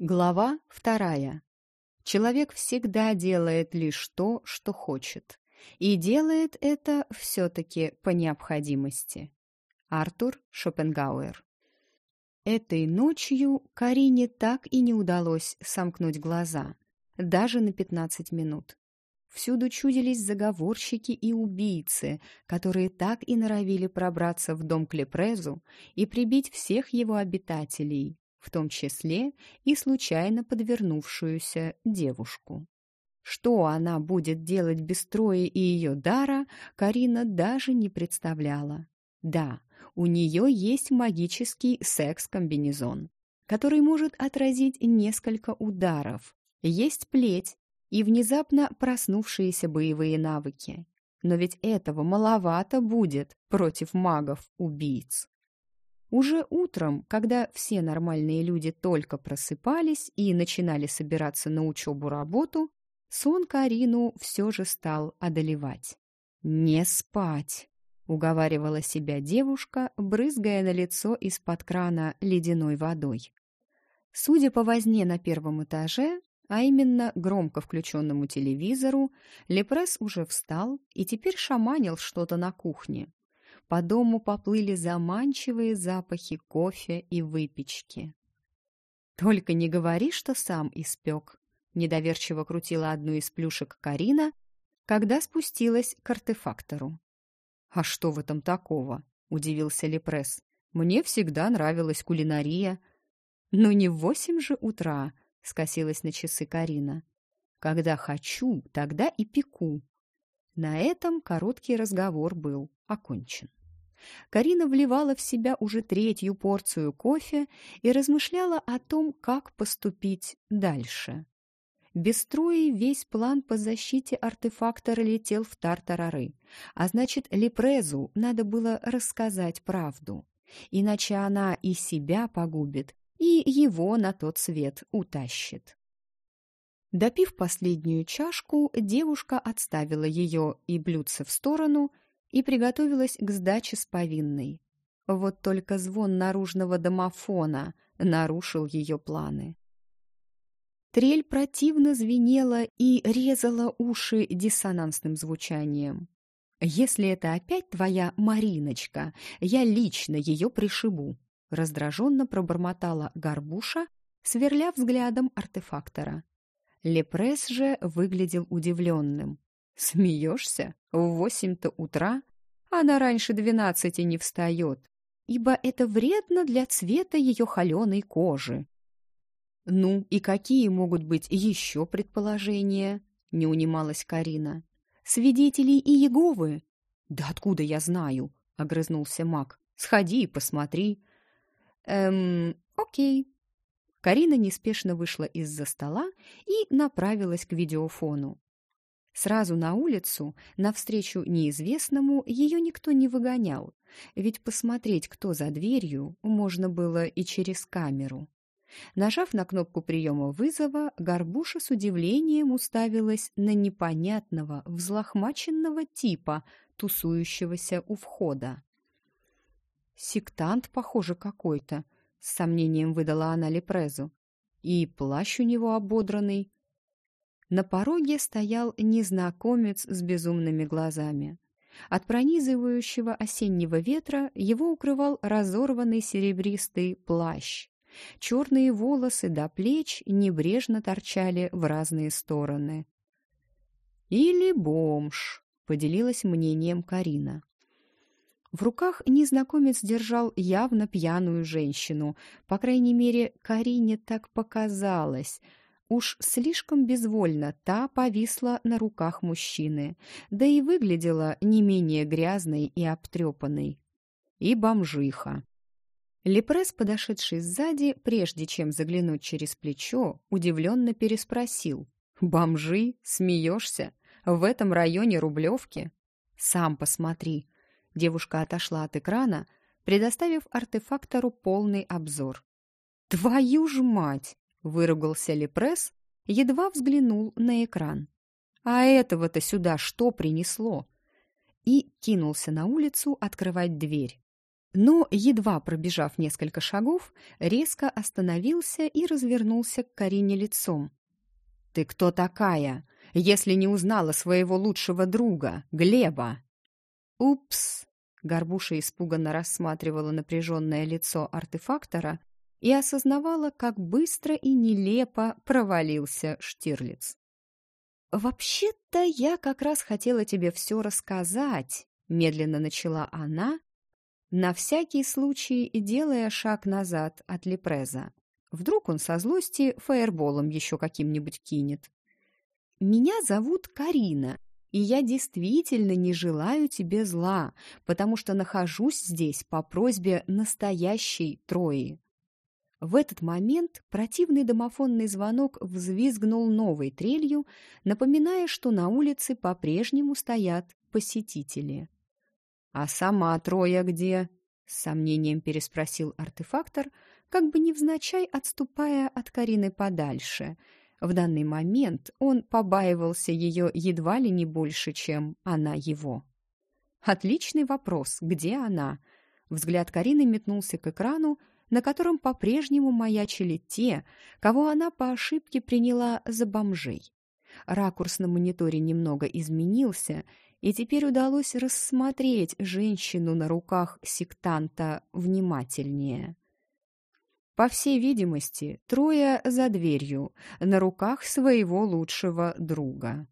Глава вторая. Человек всегда делает лишь то, что хочет. И делает это все-таки по необходимости. Артур Шопенгауэр. Этой ночью Карине так и не удалось сомкнуть глаза, даже на 15 минут. Всюду чудились заговорщики и убийцы, которые так и норовили пробраться в дом к Лепрезу и прибить всех его обитателей, в том числе и случайно подвернувшуюся девушку. Что она будет делать без Трои и ее дара, Карина даже не представляла. Да, у нее есть магический секс-комбинезон, который может отразить несколько ударов. Есть плеть и внезапно проснувшиеся боевые навыки. Но ведь этого маловато будет против магов-убийц. Уже утром, когда все нормальные люди только просыпались и начинали собираться на учебу-работу, сон Карину все же стал одолевать. «Не спать!» — уговаривала себя девушка, брызгая на лицо из-под крана ледяной водой. Судя по возне на первом этаже, а именно громко включенному телевизору, Лепресс уже встал и теперь шаманил что-то на кухне, по дому поплыли заманчивые запахи кофе и выпечки. «Только не говори, что сам испек», — недоверчиво крутила одну из плюшек Карина, когда спустилась к артефактору. «А что в этом такого?» — удивился Лепресс. «Мне всегда нравилась кулинария». «Но не в восемь же утра», — скосилась на часы Карина. «Когда хочу, тогда и пеку». На этом короткий разговор был окончен. Карина вливала в себя уже третью порцию кофе и размышляла о том, как поступить дальше. Без строя весь план по защите артефактора летел в тартарары, а значит, Лепрезу надо было рассказать правду, иначе она и себя погубит, и его на тот свет утащит. Допив последнюю чашку, девушка отставила ее и блюдце в сторону и приготовилась к сдаче с повинной. Вот только звон наружного домофона нарушил ее планы. Трель противно звенела и резала уши диссонансным звучанием. «Если это опять твоя Мариночка, я лично ее пришибу», раздраженно пробормотала Горбуша, сверля взглядом артефактора. Лепресс же выглядел удивленным. Смеешься? В восемь-то утра? Она раньше двенадцати не встает, ибо это вредно для цвета ее холеной кожи. Ну и какие могут быть еще предположения? Не унималась Карина. Свидетелей и Еговы? Да откуда я знаю? Огрызнулся маг. Сходи и посмотри. Эм, окей. Карина неспешно вышла из-за стола и направилась к видеофону. Сразу на улицу, навстречу неизвестному, ее никто не выгонял, ведь посмотреть, кто за дверью, можно было и через камеру. Нажав на кнопку приема вызова, Горбуша с удивлением уставилась на непонятного, взлохмаченного типа, тусующегося у входа. «Сектант, похоже, какой-то», — с сомнением выдала она Лепрезу. «И плащ у него ободранный, на пороге стоял незнакомец с безумными глазами. От пронизывающего осеннего ветра его укрывал разорванный серебристый плащ. Черные волосы до плеч небрежно торчали в разные стороны. «Или бомж», — поделилась мнением Карина. В руках незнакомец держал явно пьяную женщину. По крайней мере, Карине так показалось — Уж слишком безвольно та повисла на руках мужчины, да и выглядела не менее грязной и обтрепанной. И бомжиха. Лепрес, подошедший сзади, прежде чем заглянуть через плечо, удивленно переспросил. «Бомжи? Смеешься? В этом районе Рублевки?» «Сам посмотри». Девушка отошла от экрана, предоставив артефактору полный обзор. «Твою ж мать!» Выругался Лепресс, едва взглянул на экран. «А этого-то сюда что принесло?» И кинулся на улицу открывать дверь. но, едва пробежав несколько шагов, резко остановился и развернулся к Карине лицом. «Ты кто такая, если не узнала своего лучшего друга, Глеба?» «Упс!» — Горбуша испуганно рассматривала напряженное лицо артефактора и осознавала, как быстро и нелепо провалился Штирлиц. «Вообще-то я как раз хотела тебе все рассказать», — медленно начала она, на всякий случай делая шаг назад от Лепреза. Вдруг он со злости фаерболом еще каким-нибудь кинет. «Меня зовут Карина, и я действительно не желаю тебе зла, потому что нахожусь здесь по просьбе настоящей Трои». В этот момент противный домофонный звонок взвизгнул новой трелью, напоминая, что на улице по-прежнему стоят посетители. «А сама Троя где?» — с сомнением переспросил артефактор, как бы невзначай отступая от Карины подальше. В данный момент он побаивался ее едва ли не больше, чем она его. «Отличный вопрос. Где она?» Взгляд Карины метнулся к экрану, на котором по-прежнему маячили те, кого она по ошибке приняла за бомжей. Ракурс на мониторе немного изменился, и теперь удалось рассмотреть женщину на руках сектанта внимательнее. По всей видимости, трое за дверью, на руках своего лучшего друга.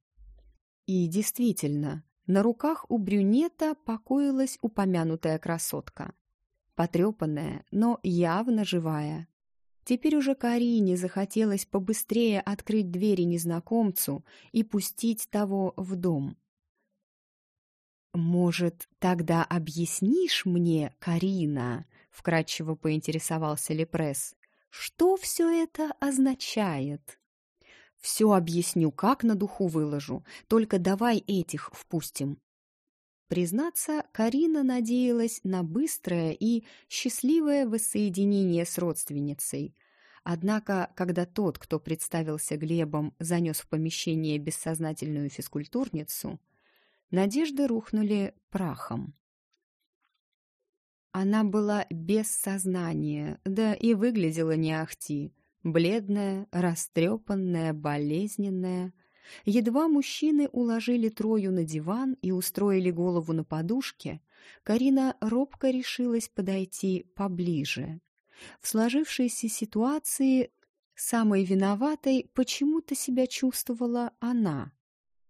И действительно, на руках у брюнета покоилась упомянутая красотка. Потрепанная, но явно живая. Теперь уже Карине захотелось побыстрее открыть двери незнакомцу и пустить того в дом. «Может, тогда объяснишь мне, Карина?» — вкратчиво поинтересовался Лепресс. «Что все это означает?» «Все объясню, как на духу выложу, только давай этих впустим». Признаться, Карина надеялась на быстрое и счастливое воссоединение с родственницей. Однако, когда тот, кто представился Глебом, занес в помещение бессознательную физкультурницу — надежды рухнули прахом. Она была без сознания, да и выглядела не ахти. Бледная, растрепанная, болезненная. Едва мужчины уложили Трою на диван и устроили голову на подушке, Карина робко решилась подойти поближе. В сложившейся ситуации самой виноватой почему-то себя чувствовала она.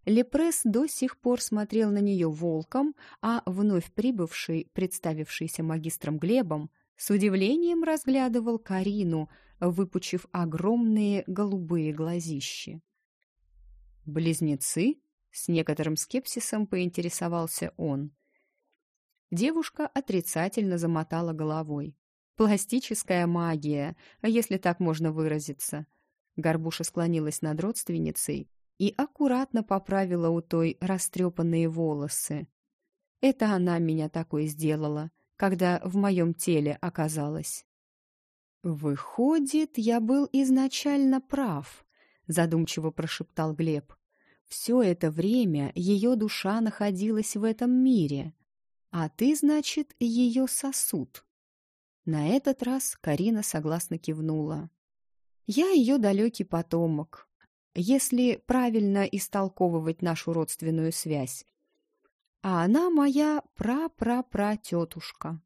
Лепресс до сих пор смотрел на нее волком, а вновь прибывший, представившийся магистром Глебом, с удивлением разглядывал Карину, выпучив огромные голубые глазищи. «Близнецы?» — с некоторым скепсисом поинтересовался он. Девушка отрицательно замотала головой. «Пластическая магия, если так можно выразиться». Горбуша склонилась над родственницей, и аккуратно поправила у той растрепанные волосы. Это она меня такой сделала, когда в моем теле оказалась. «Выходит, я был изначально прав», — задумчиво прошептал Глеб. «Все это время ее душа находилась в этом мире, а ты, значит, ее сосуд». На этот раз Карина согласно кивнула. «Я ее далекий потомок, если правильно истолковывать нашу родственную связь. А она моя пра-пра-пра-тетушка.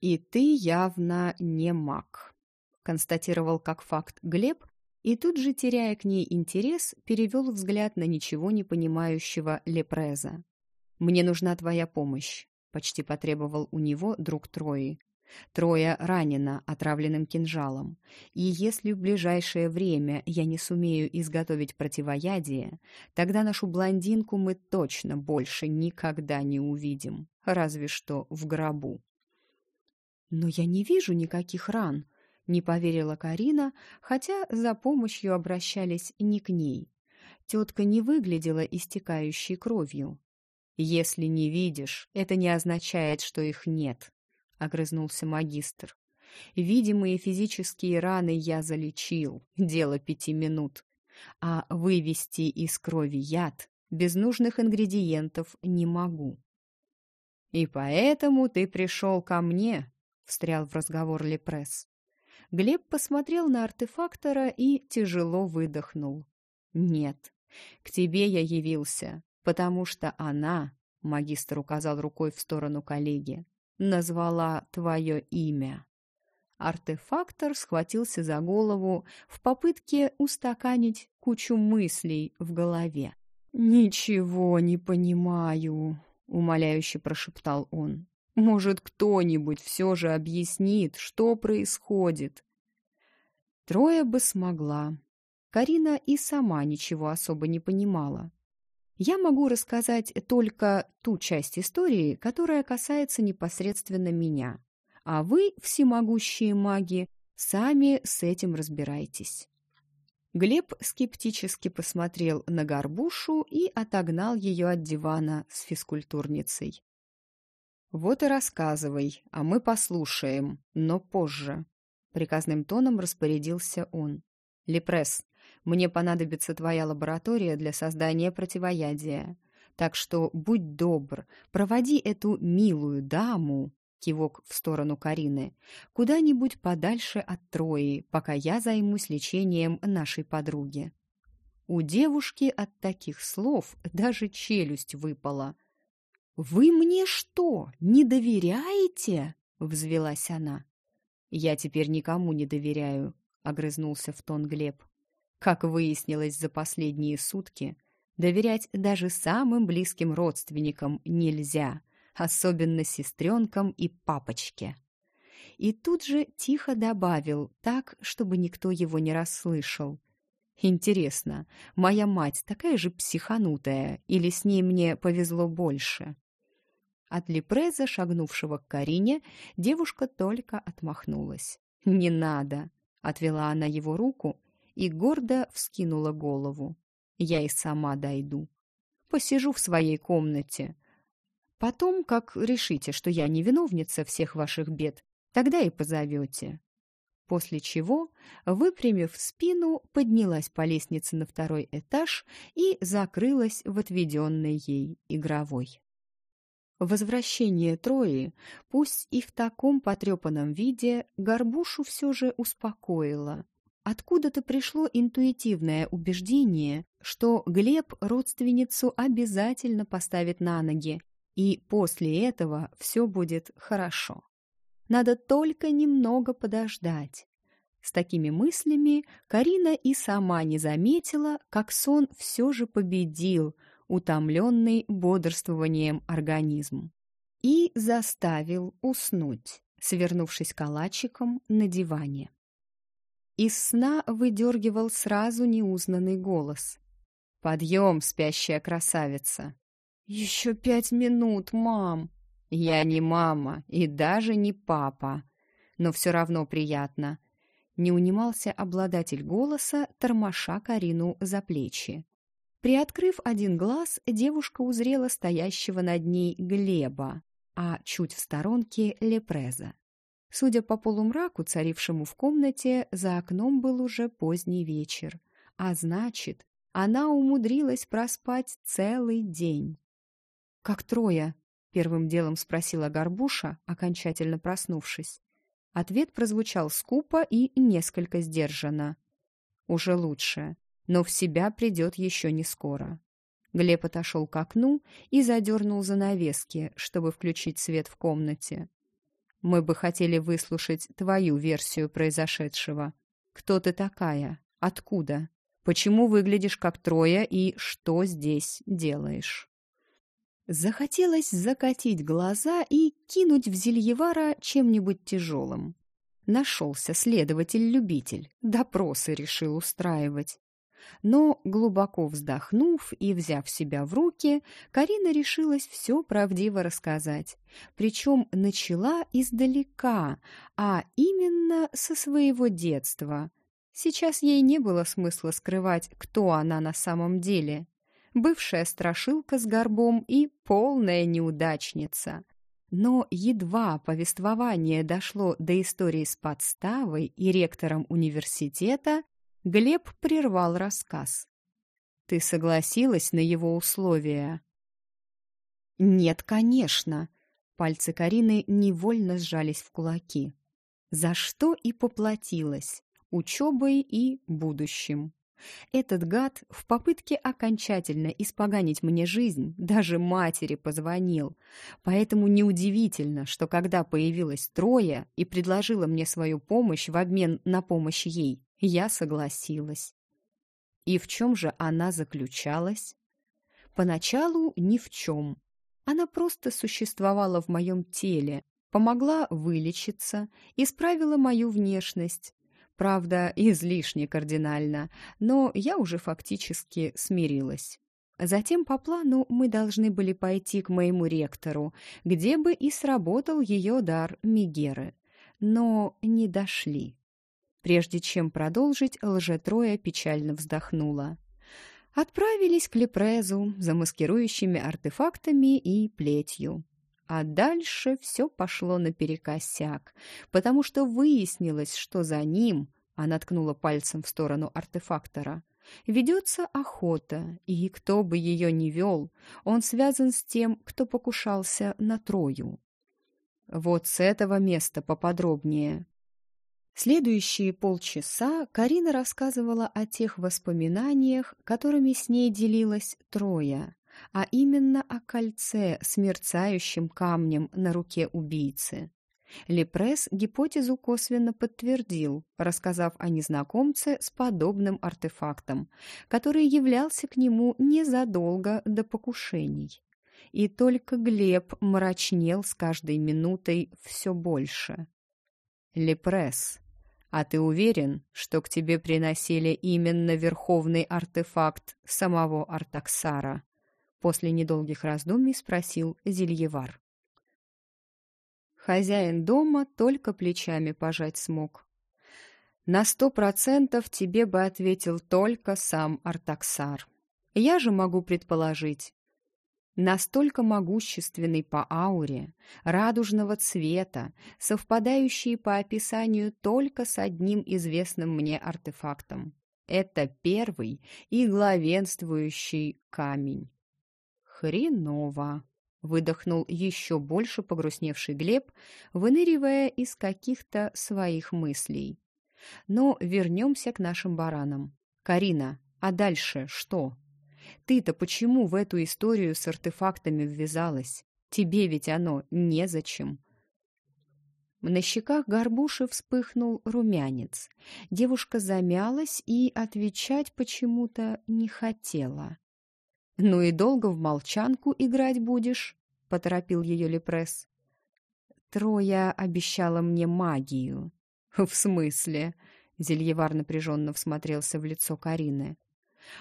И ты явно не маг, констатировал как факт Глеб, и тут же, теряя к ней интерес, перевел взгляд на ничего не понимающего Лепреза. «Мне нужна твоя помощь», — почти потребовал у него друг Трои. Трое ранено отравленным кинжалом, и если в ближайшее время я не сумею изготовить противоядие, тогда нашу блондинку мы точно больше никогда не увидим, разве что в гробу. «Но я не вижу никаких ран», — не поверила Карина, хотя за помощью обращались не к ней. Тетка не выглядела истекающей кровью. «Если не видишь, это не означает, что их нет», — огрызнулся магистр. «Видимые физические раны я залечил, дело пяти минут. А вывести из крови яд без нужных ингредиентов не могу». «И поэтому ты пришел ко мне», встрял в разговор Лепресс. Глеб посмотрел на артефактора и тяжело выдохнул. «Нет, к тебе я явился, потому что она, — магистр указал рукой в сторону коллеги, — назвала твое имя». Артефактор схватился за голову в попытке устаканить кучу мыслей в голове. «Ничего не понимаю», — умоляюще прошептал он. «Может, кто-нибудь все же объяснит, что происходит?» Трое бы смогла. Карина и сама ничего особо не понимала. Я могу рассказать только ту часть истории, которая касается непосредственно меня а вы, всемогущие маги, сами с этим разбирайтесь». Глеб скептически посмотрел на горбушу и отогнал ее от дивана с физкультурницей. «Вот и рассказывай, а мы послушаем, но позже», — приказным тоном распорядился он. «Лепресс, мне понадобится твоя лаборатория для создания противоядия, так что будь добр, проводи эту милую даму кивок в сторону Карины, куда-нибудь подальше от Трои, пока я займусь лечением нашей подруги. У девушки от таких слов даже челюсть выпала. «Вы мне что, не доверяете?» — взвелась она. «Я теперь никому не доверяю», — огрызнулся в тон Глеб. Как выяснилось за последние сутки, доверять даже самым близким родственникам нельзя — особенно сестренкам и папочке. И тут же тихо добавил, так, чтобы никто его не расслышал. Интересно, моя мать такая же психанутая, или с ней мне повезло больше? От Лепреза, шагнувшего к Карине, девушка только отмахнулась. «Не надо!» — отвела она его руку и гордо вскинула голову. «Я и сама дойду. Посижу в своей комнате, Потом, как решите, что я не виновница всех ваших бед, тогда и позовете». После чего, выпрямив спину, поднялась по лестнице на второй этаж и закрылась в отведенной ей игровой. Возвращение Трои, пусть и в таком потрепанном виде, Горбушу все же успокоило. Откуда-то пришло интуитивное убеждение, что Глеб родственницу обязательно поставит на ноги и после этого все будет хорошо. Надо только немного подождать. С такими мыслями Карина и сама не заметила, как сон все же победил утомленный бодрствованием организм и заставил уснуть, свернувшись калачиком на диване. Из сна выдергивал сразу неузнанный голос. «Подъем, спящая красавица! «Еще пять минут, мам!» «Я не мама и даже не папа, но все равно приятно!» Не унимался обладатель голоса, тормоша Карину за плечи. Приоткрыв один глаз, девушка узрела стоящего над ней Глеба, а чуть в сторонке — Лепреза. Судя по полумраку, царившему в комнате, за окном был уже поздний вечер, а значит, она умудрилась проспать целый день. «Как трое?» — первым делом спросила Горбуша, окончательно проснувшись. Ответ прозвучал скупо и несколько сдержанно. «Уже лучше, но в себя придет еще не скоро». Глеб отошел к окну и задернул занавески, чтобы включить свет в комнате. «Мы бы хотели выслушать твою версию произошедшего. Кто ты такая? Откуда? Почему выглядишь как трое и что здесь делаешь?» Захотелось закатить глаза и кинуть в Зельевара чем-нибудь тяжелым. Нашелся следователь-любитель, допросы решил устраивать. Но, глубоко вздохнув и взяв себя в руки, Карина решилась все правдиво рассказать. Причем начала издалека, а именно со своего детства. Сейчас ей не было смысла скрывать, кто она на самом деле бывшая страшилка с горбом и полная неудачница. Но едва повествование дошло до истории с подставой и ректором университета, Глеб прервал рассказ. «Ты согласилась на его условия?» «Нет, конечно», Пальцы Карины невольно сжались в кулаки. За что и поплатилась учебой и будущим. Этот гад в попытке окончательно испоганить мне жизнь даже матери позвонил. Поэтому неудивительно, что когда появилась Троя и предложила мне свою помощь в обмен на помощь ей, я согласилась. И в чем же она заключалась? Поначалу ни в чем. Она просто существовала в моем теле, помогла вылечиться, исправила мою внешность, Правда, излишне кардинально, но я уже фактически смирилась. Затем по плану мы должны были пойти к моему ректору, где бы и сработал ее дар Мигеры. Но не дошли. Прежде чем продолжить, лжетроя печально вздохнула. Отправились к Лепрезу за маскирующими артефактами и плетью. А дальше все пошло наперекосяк, потому что выяснилось, что за ним, она ткнула пальцем в сторону артефактора, ведется охота, и кто бы ее ни вел, он связан с тем, кто покушался на Трою. Вот с этого места поподробнее. Следующие полчаса Карина рассказывала о тех воспоминаниях, которыми с ней делилась Троя, а именно о кольце с мерцающим камнем на руке убийцы. Лепресс гипотезу косвенно подтвердил, рассказав о незнакомце с подобным артефактом, который являлся к нему незадолго до покушений. И только Глеб мрачнел с каждой минутой все больше. «Лепресс, а ты уверен, что к тебе приносили именно верховный артефакт самого Артаксара?» После недолгих раздумий спросил Зельевар. Хозяин дома только плечами пожать смог. На сто процентов тебе бы ответил только сам Артаксар. Я же могу предположить. Настолько могущественный по ауре, радужного цвета, совпадающий по описанию только с одним известным мне артефактом. Это первый и главенствующий камень. Хреново, выдохнул еще больше погрустневший Глеб, выныривая из каких-то своих мыслей. Но вернемся к нашим баранам. Карина, а дальше что? Ты-то почему в эту историю с артефактами ввязалась? Тебе ведь оно незачем. На щеках горбуши вспыхнул румянец. Девушка замялась и отвечать почему-то не хотела. «Ну и долго в молчанку играть будешь?» — поторопил ее Лепресс. «Троя обещала мне магию». «В смысле?» — Зельевар напряженно всмотрелся в лицо Карины.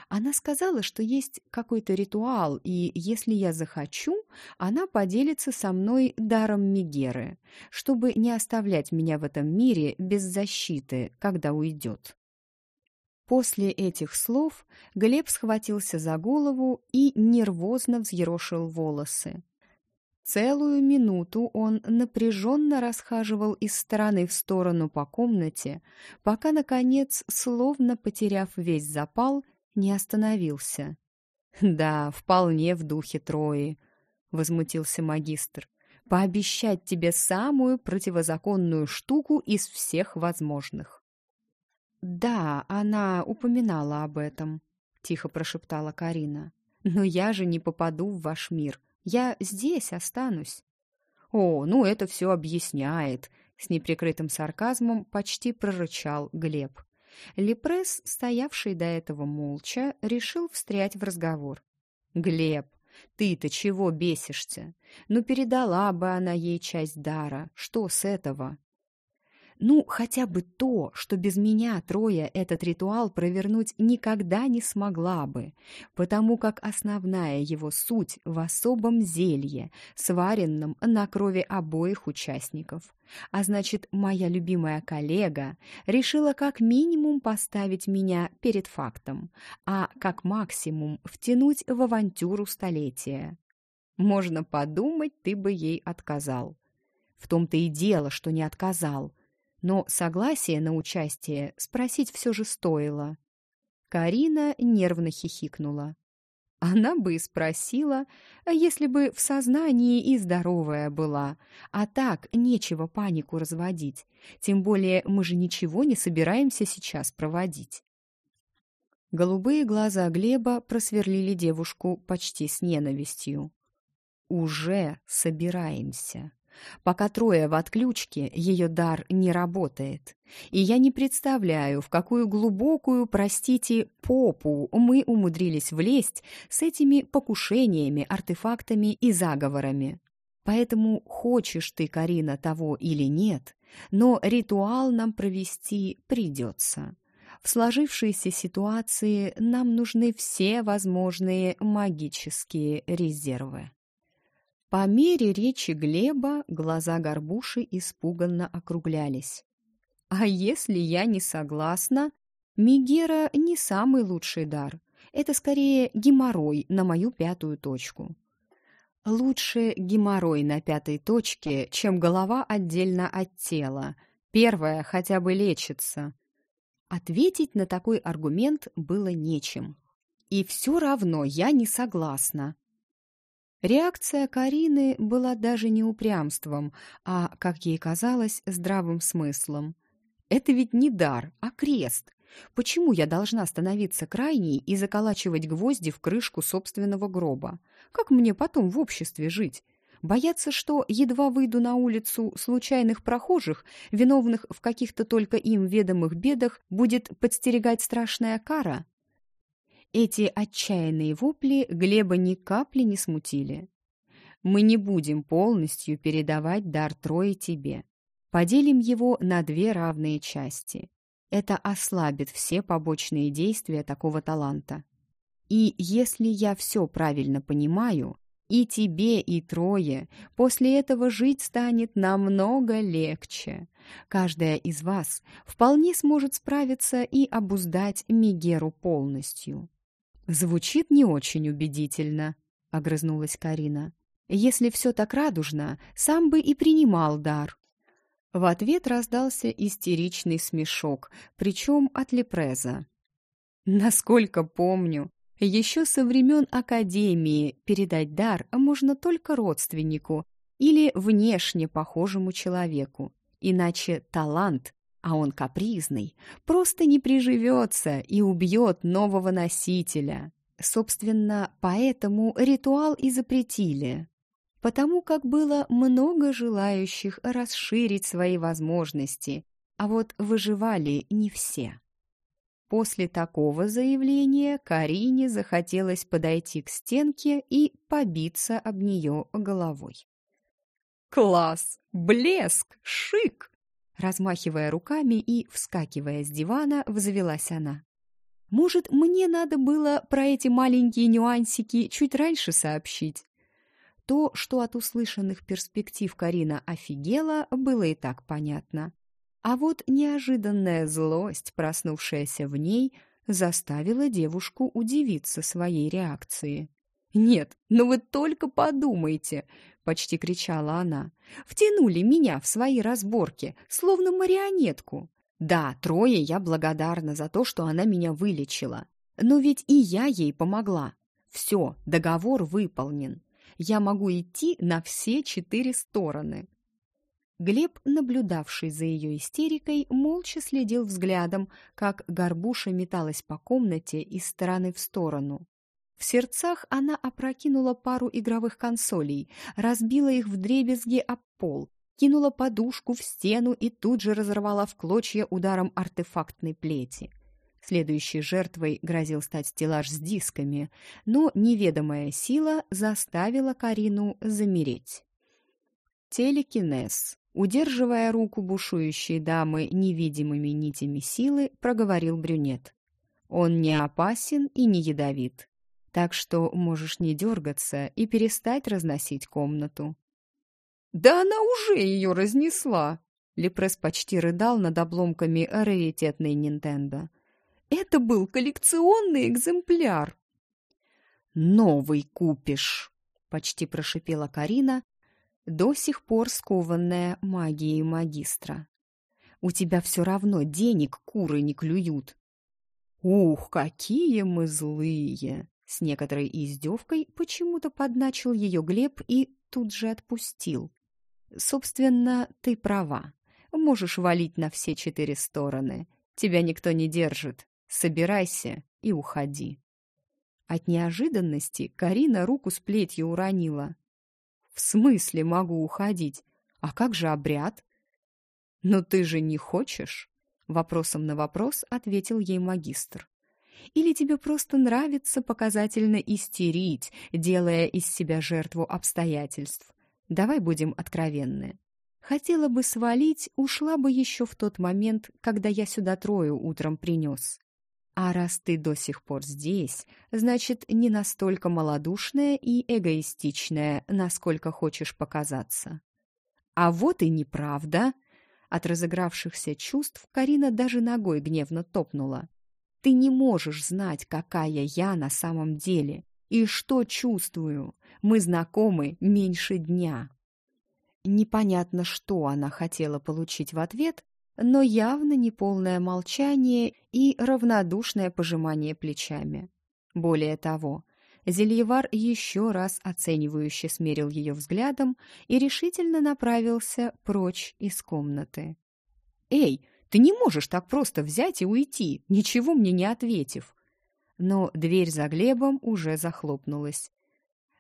«Она сказала, что есть какой-то ритуал, и если я захочу, она поделится со мной даром Мегеры, чтобы не оставлять меня в этом мире без защиты, когда уйдет». После этих слов Глеб схватился за голову и нервозно взъерошил волосы. Целую минуту он напряженно расхаживал из стороны в сторону по комнате, пока, наконец, словно потеряв весь запал, не остановился. «Да, вполне в духе Трои», — возмутился магистр. «Пообещать тебе самую противозаконную штуку из всех возможных». «Да, она упоминала об этом», — тихо прошептала Карина. «Но я же не попаду в ваш мир. Я здесь останусь». «О, ну это все объясняет», — с неприкрытым сарказмом почти прорычал Глеб. Лепресс, стоявший до этого молча, решил встрять в разговор. «Глеб, ты-то чего бесишься? Ну, передала бы она ей часть дара. Что с этого?» Ну, хотя бы то, что без меня Троя этот ритуал провернуть никогда не смогла бы, потому как основная его суть в особом зелье, сваренном на крови обоих участников. А значит, моя любимая коллега решила как минимум поставить меня перед фактом, а как максимум втянуть в авантюру столетия. Можно подумать, ты бы ей отказал. В том-то и дело, что не отказал — но согласие на участие спросить все же стоило. Карина нервно хихикнула. Она бы и спросила, а если бы в сознании и здоровая была. А так нечего панику разводить. Тем более мы же ничего не собираемся сейчас проводить. Голубые глаза Глеба просверлили девушку почти с ненавистью. «Уже собираемся», Пока трое в отключке, ее дар не работает. И я не представляю, в какую глубокую, простите, попу мы умудрились влезть с этими покушениями, артефактами и заговорами. Поэтому хочешь ты, Карина, того или нет, но ритуал нам провести придется. В сложившейся ситуации нам нужны все возможные магические резервы. По мере речи Глеба глаза горбуши испуганно округлялись. «А если я не согласна? Мигера не самый лучший дар. Это скорее геморрой на мою пятую точку». «Лучше геморрой на пятой точке, чем голова отдельно от тела. Первая хотя бы лечится». Ответить на такой аргумент было нечем. «И все равно я не согласна», Реакция Карины была даже не упрямством, а, как ей казалось, здравым смыслом. «Это ведь не дар, а крест. Почему я должна становиться крайней и заколачивать гвозди в крышку собственного гроба? Как мне потом в обществе жить? Бояться, что, едва выйду на улицу случайных прохожих, виновных в каких-то только им ведомых бедах, будет подстерегать страшная кара? Эти отчаянные вопли Глеба ни капли не смутили. «Мы не будем полностью передавать дар Трои тебе. Поделим его на две равные части. Это ослабит все побочные действия такого таланта. И если я все правильно понимаю, и тебе, и Трое после этого жить станет намного легче. Каждая из вас вполне сможет справиться и обуздать Мигеру полностью. «Звучит не очень убедительно», — огрызнулась Карина. «Если все так радужно, сам бы и принимал дар». В ответ раздался истеричный смешок, причем от Лепреза. «Насколько помню, еще со времен Академии передать дар можно только родственнику или внешне похожему человеку, иначе талант а он капризный, просто не приживется и убьет нового носителя. Собственно, поэтому ритуал и запретили, потому как было много желающих расширить свои возможности, а вот выживали не все. После такого заявления Карине захотелось подойти к стенке и побиться об нее головой. «Класс! Блеск! Шик!» Размахивая руками и вскакивая с дивана, взвелась она. «Может, мне надо было про эти маленькие нюансики чуть раньше сообщить?» То, что от услышанных перспектив Карина офигела, было и так понятно. А вот неожиданная злость, проснувшаяся в ней, заставила девушку удивиться своей реакции. «Нет, ну вы только подумайте!» — почти кричала она. «Втянули меня в свои разборки, словно марионетку. Да, Трое я благодарна за то, что она меня вылечила. Но ведь и я ей помогла. Все, договор выполнен. Я могу идти на все четыре стороны». Глеб, наблюдавший за ее истерикой, молча следил взглядом, как горбуша металась по комнате из стороны в сторону. В сердцах она опрокинула пару игровых консолей, разбила их в дребезги об пол, кинула подушку в стену и тут же разорвала в клочья ударом артефактной плети. Следующей жертвой грозил стать стеллаж с дисками, но неведомая сила заставила Карину замереть. Телекинез. Удерживая руку бушующей дамы невидимыми нитями силы, проговорил брюнет. Он не опасен и не ядовит так что можешь не дергаться и перестать разносить комнату». «Да она уже ее разнесла!» Лепрес почти рыдал над обломками раритетной Нинтендо. «Это был коллекционный экземпляр!» «Новый купишь!» — почти прошипела Карина, до сих пор скованная магией магистра. «У тебя все равно денег куры не клюют!» «Ух, какие мы злые!» С некоторой издевкой почему-то подначил ее Глеб и тут же отпустил. «Собственно, ты права. Можешь валить на все четыре стороны. Тебя никто не держит. Собирайся и уходи». От неожиданности Карина руку с плетью уронила. «В смысле могу уходить? А как же обряд?» «Но ты же не хочешь?» Вопросом на вопрос ответил ей магистр. Или тебе просто нравится показательно истерить, делая из себя жертву обстоятельств? Давай будем откровенны. Хотела бы свалить, ушла бы еще в тот момент, когда я сюда трою утром принес. А раз ты до сих пор здесь, значит, не настолько малодушная и эгоистичная, насколько хочешь показаться. А вот и неправда. От разыгравшихся чувств Карина даже ногой гневно топнула. Ты не можешь знать, какая я на самом деле и что чувствую. Мы знакомы меньше дня. Непонятно, что она хотела получить в ответ, но явно неполное молчание и равнодушное пожимание плечами. Более того, Зельевар еще раз оценивающе смерил ее взглядом и решительно направился прочь из комнаты. «Эй, ты не можешь так просто взять и уйти, ничего мне не ответив. Но дверь за Глебом уже захлопнулась.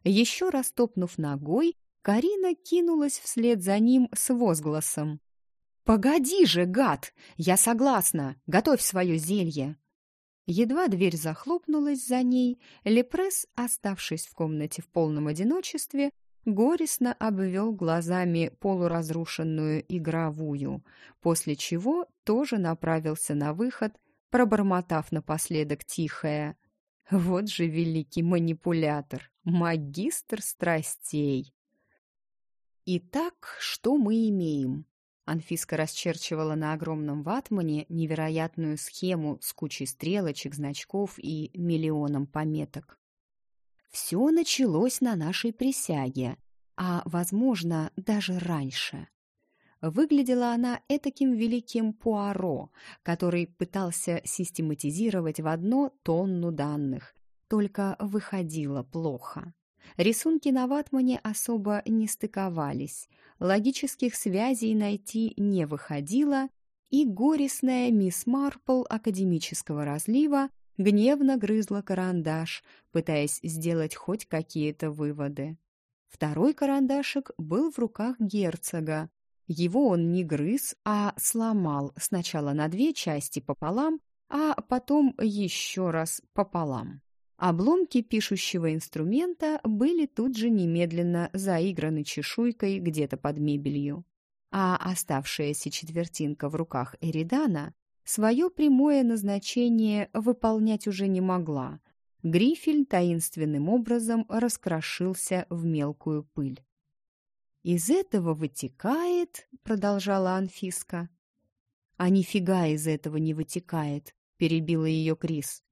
Еще раз топнув ногой, Карина кинулась вслед за ним с возгласом. «Погоди же, гад! Я согласна! Готовь свое зелье!» Едва дверь захлопнулась за ней, Лепресс, оставшись в комнате в полном одиночестве, горестно обвел глазами полуразрушенную игровую, после чего тоже направился на выход, пробормотав напоследок тихое. Вот же великий манипулятор, магистр страстей. Итак, что мы имеем? Анфиска расчерчивала на огромном ватмане невероятную схему с кучей стрелочек, значков и миллионом пометок. Все началось на нашей присяге, а, возможно, даже раньше. Выглядела она этаким великим Пуаро, который пытался систематизировать в одно тонну данных, только выходило плохо. Рисунки на ватмане особо не стыковались, логических связей найти не выходило, и горестная мисс Марпл академического разлива гневно грызла карандаш, пытаясь сделать хоть какие-то выводы. Второй карандашик был в руках герцога. Его он не грыз, а сломал сначала на две части пополам, а потом еще раз пополам. Обломки пишущего инструмента были тут же немедленно заиграны чешуйкой где-то под мебелью. А оставшаяся четвертинка в руках Эридана свое прямое назначение выполнять уже не могла. Грифель таинственным образом раскрошился в мелкую пыль. «Из этого вытекает...» — продолжала Анфиска. «А нифига из этого не вытекает», — перебила ее Крис.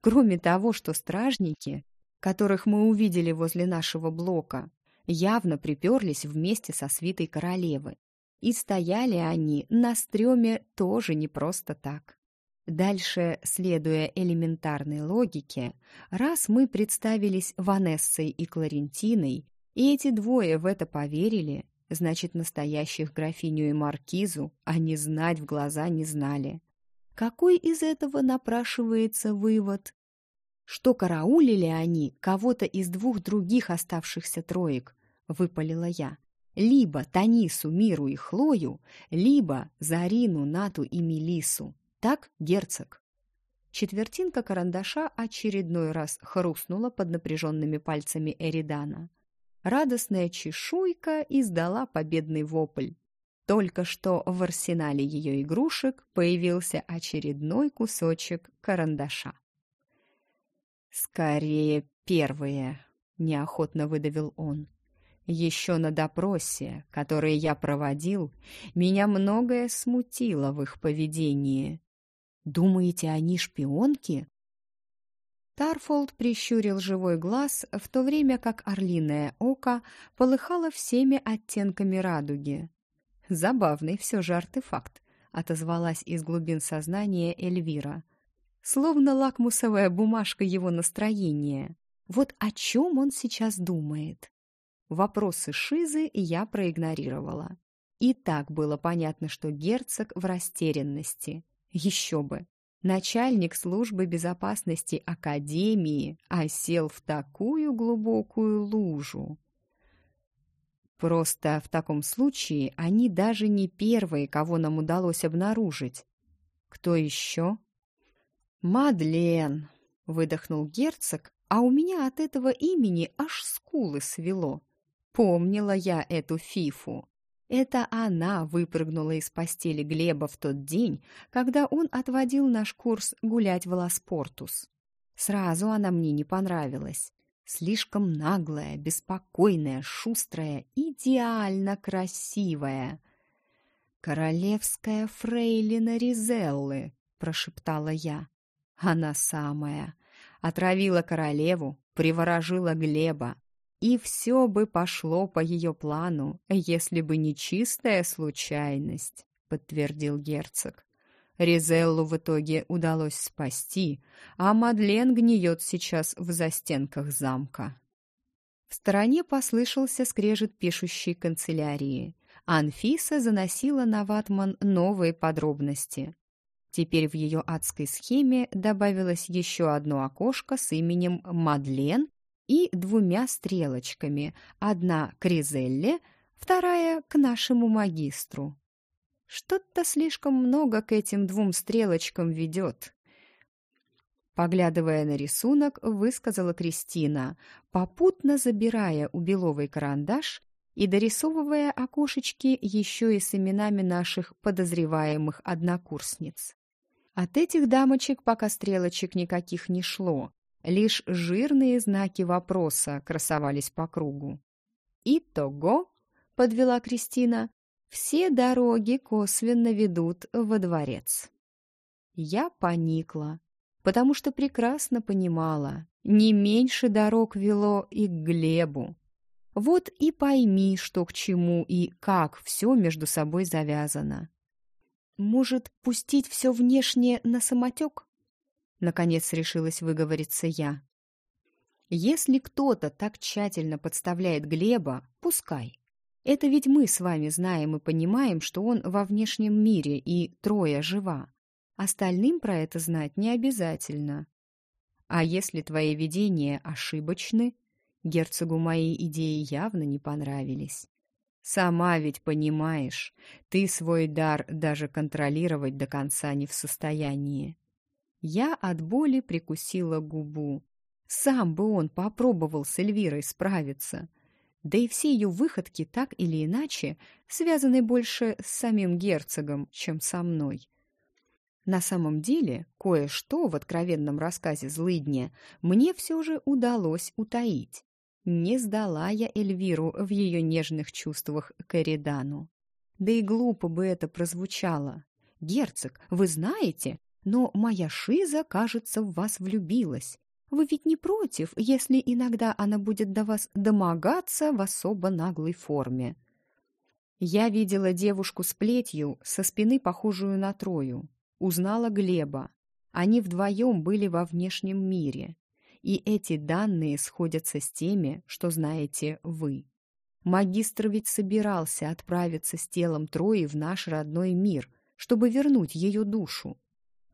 «Кроме того, что стражники, которых мы увидели возле нашего блока, явно приперлись вместе со свитой королевы. И стояли они на стреме тоже не просто так. Дальше, следуя элементарной логике, раз мы представились Ванессой и Кларентиной, и эти двое в это поверили, значит, настоящих графиню и маркизу они знать в глаза не знали. Какой из этого напрашивается вывод? Что караулили они кого-то из двух других оставшихся троек, выпалила я. Либо Танису, Миру и Хлою, либо Зарину, Нату и Мелису. Так, герцог?» Четвертинка карандаша очередной раз хрустнула под напряженными пальцами Эридана. Радостная чешуйка издала победный вопль. Только что в арсенале ее игрушек появился очередной кусочек карандаша. «Скорее первые», — неохотно выдавил он. «Еще на допросе, который я проводил, меня многое смутило в их поведении. Думаете, они шпионки?» Тарфолд прищурил живой глаз, в то время как орлиное око полыхало всеми оттенками радуги. «Забавный все же артефакт», — отозвалась из глубин сознания Эльвира. «Словно лакмусовая бумажка его настроения. Вот о чем он сейчас думает? Вопросы Шизы я проигнорировала. И так было понятно, что герцог в растерянности. Еще бы. Начальник службы безопасности Академии осел в такую глубокую лужу. Просто в таком случае они даже не первые, кого нам удалось обнаружить. Кто еще? «Мадлен», — выдохнул герцог, а у меня от этого имени аж скулы свело. Помнила я эту фифу. Это она выпрыгнула из постели Глеба в тот день, когда он отводил наш курс гулять в Ласпортус. Сразу она мне не понравилась. Слишком наглая, беспокойная, шустрая, идеально красивая. «Королевская фрейлина Ризеллы», — прошептала я. «Она самая. Отравила королеву, приворожила Глеба, и все бы пошло по ее плану, если бы не чистая случайность, подтвердил герцог. Ризеллу в итоге удалось спасти, а Мадлен гниет сейчас в застенках замка. В стороне послышался скрежет пишущей канцелярии. Анфиса заносила на ватман новые подробности. Теперь в ее адской схеме добавилось еще одно окошко с именем Мадлен и двумя стрелочками, одна к Ризелле, вторая к нашему магистру. Что-то слишком много к этим двум стрелочкам ведет. Поглядывая на рисунок, высказала Кристина, попутно забирая у Беловой карандаш и дорисовывая окошечки еще и с именами наших подозреваемых однокурсниц. От этих дамочек пока стрелочек никаких не шло, Лишь жирные знаки вопроса красовались по кругу. «Итого», — подвела Кристина, — «все дороги косвенно ведут во дворец». Я поникла, потому что прекрасно понимала, не меньше дорог вело и к Глебу. Вот и пойми, что к чему и как все между собой завязано. Может, пустить все внешнее на самотек? Наконец решилась выговориться я. Если кто-то так тщательно подставляет Глеба, пускай. Это ведь мы с вами знаем и понимаем, что он во внешнем мире и Троя жива. Остальным про это знать не обязательно. А если твои видения ошибочны, герцогу мои идеи явно не понравились. Сама ведь понимаешь, ты свой дар даже контролировать до конца не в состоянии. Я от боли прикусила губу. Сам бы он попробовал с Эльвирой справиться. Да и все ее выходки так или иначе связаны больше с самим герцогом, чем со мной. На самом деле, кое-что в откровенном рассказе «Злыдня» мне все же удалось утаить. Не сдала я Эльвиру в ее нежных чувствах к Эридану. Да и глупо бы это прозвучало. «Герцог, вы знаете, но моя Шиза, кажется, в вас влюбилась. Вы ведь не против, если иногда она будет до вас домогаться в особо наглой форме?» Я видела девушку с плетью, со спины похожую на Трою. Узнала Глеба. Они вдвоем были во внешнем мире. И эти данные сходятся с теми, что знаете вы. Магистр ведь собирался отправиться с телом Трои в наш родной мир, чтобы вернуть ее душу.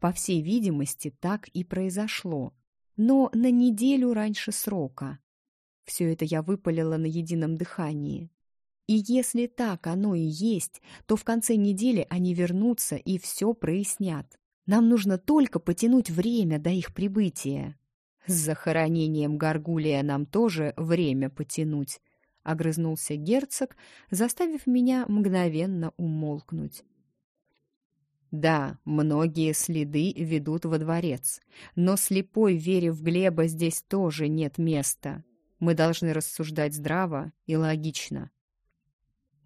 По всей видимости, так и произошло, но на неделю раньше срока. Все это я выпалила на едином дыхании. И если так оно и есть, то в конце недели они вернутся и все прояснят. Нам нужно только потянуть время до их прибытия. С захоронением Гаргулия нам тоже время потянуть, — огрызнулся герцог, заставив меня мгновенно умолкнуть. Да, многие следы ведут во дворец, но слепой вере в Глеба здесь тоже нет места. Мы должны рассуждать здраво и логично.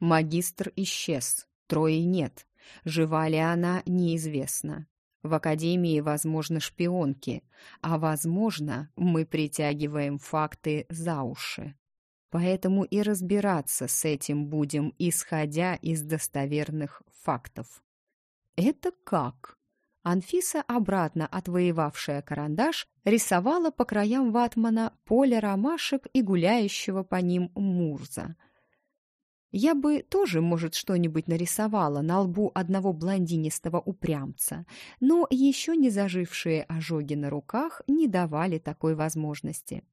Магистр исчез, трое нет. Жива ли она, неизвестно. В академии, возможно, шпионки, а, возможно, мы притягиваем факты за уши. Поэтому и разбираться с этим будем, исходя из достоверных фактов. «Это как?» Анфиса, обратно отвоевавшая карандаш, рисовала по краям ватмана поле ромашек и гуляющего по ним Мурза. Я бы тоже, может, что-нибудь нарисовала на лбу одного блондинистого упрямца, но еще не зажившие ожоги на руках не давали такой возможности.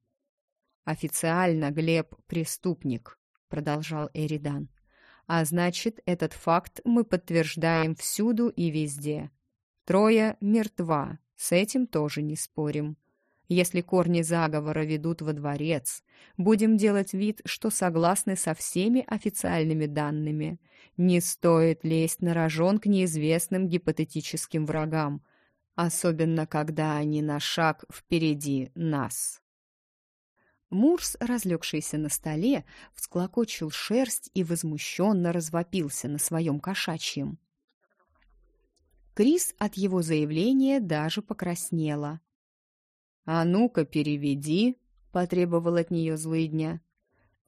«Официально Глеб – преступник», – продолжал Эридан. «А значит, этот факт мы подтверждаем всюду и везде. Трое мертва, с этим тоже не спорим. Если корни заговора ведут во дворец, будем делать вид, что согласны со всеми официальными данными. Не стоит лезть на рожон к неизвестным гипотетическим врагам, особенно когда они на шаг впереди нас. Мурс, разлегшийся на столе, всклокочил шерсть и возмущенно развопился на своем кошачьем. Крис от его заявления даже покраснела. «А ну-ка, переведи», — потребовал от нее злыдня.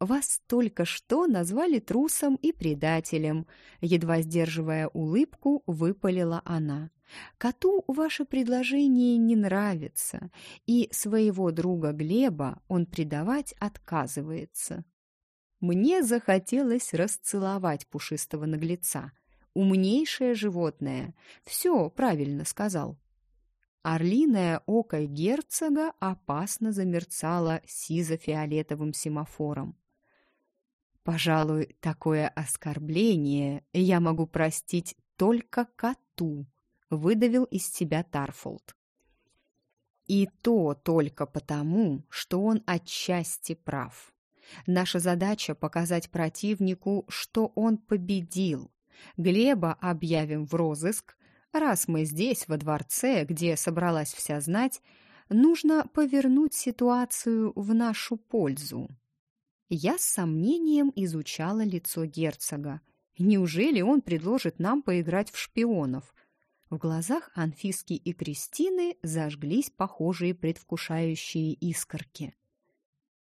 «Вас только что назвали трусом и предателем», — едва сдерживая улыбку, выпалила она. «Коту ваше предложение не нравится, и своего друга Глеба он предавать отказывается». Мне захотелось расцеловать пушистого наглеца умнейшее животное. Все правильно сказал. Орлиное око герцога опасно замерцало сизо-фиолетовым семафором. «Пожалуй, такое оскорбление я могу простить только коту», — выдавил из себя Тарфолд. И то только потому, что он отчасти прав. Наша задача — показать противнику, что он победил, Глеба объявим в розыск. Раз мы здесь, во дворце, где собралась вся знать, нужно повернуть ситуацию в нашу пользу. Я с сомнением изучала лицо герцога. Неужели он предложит нам поиграть в шпионов? В глазах Анфиски и Кристины зажглись похожие предвкушающие искорки.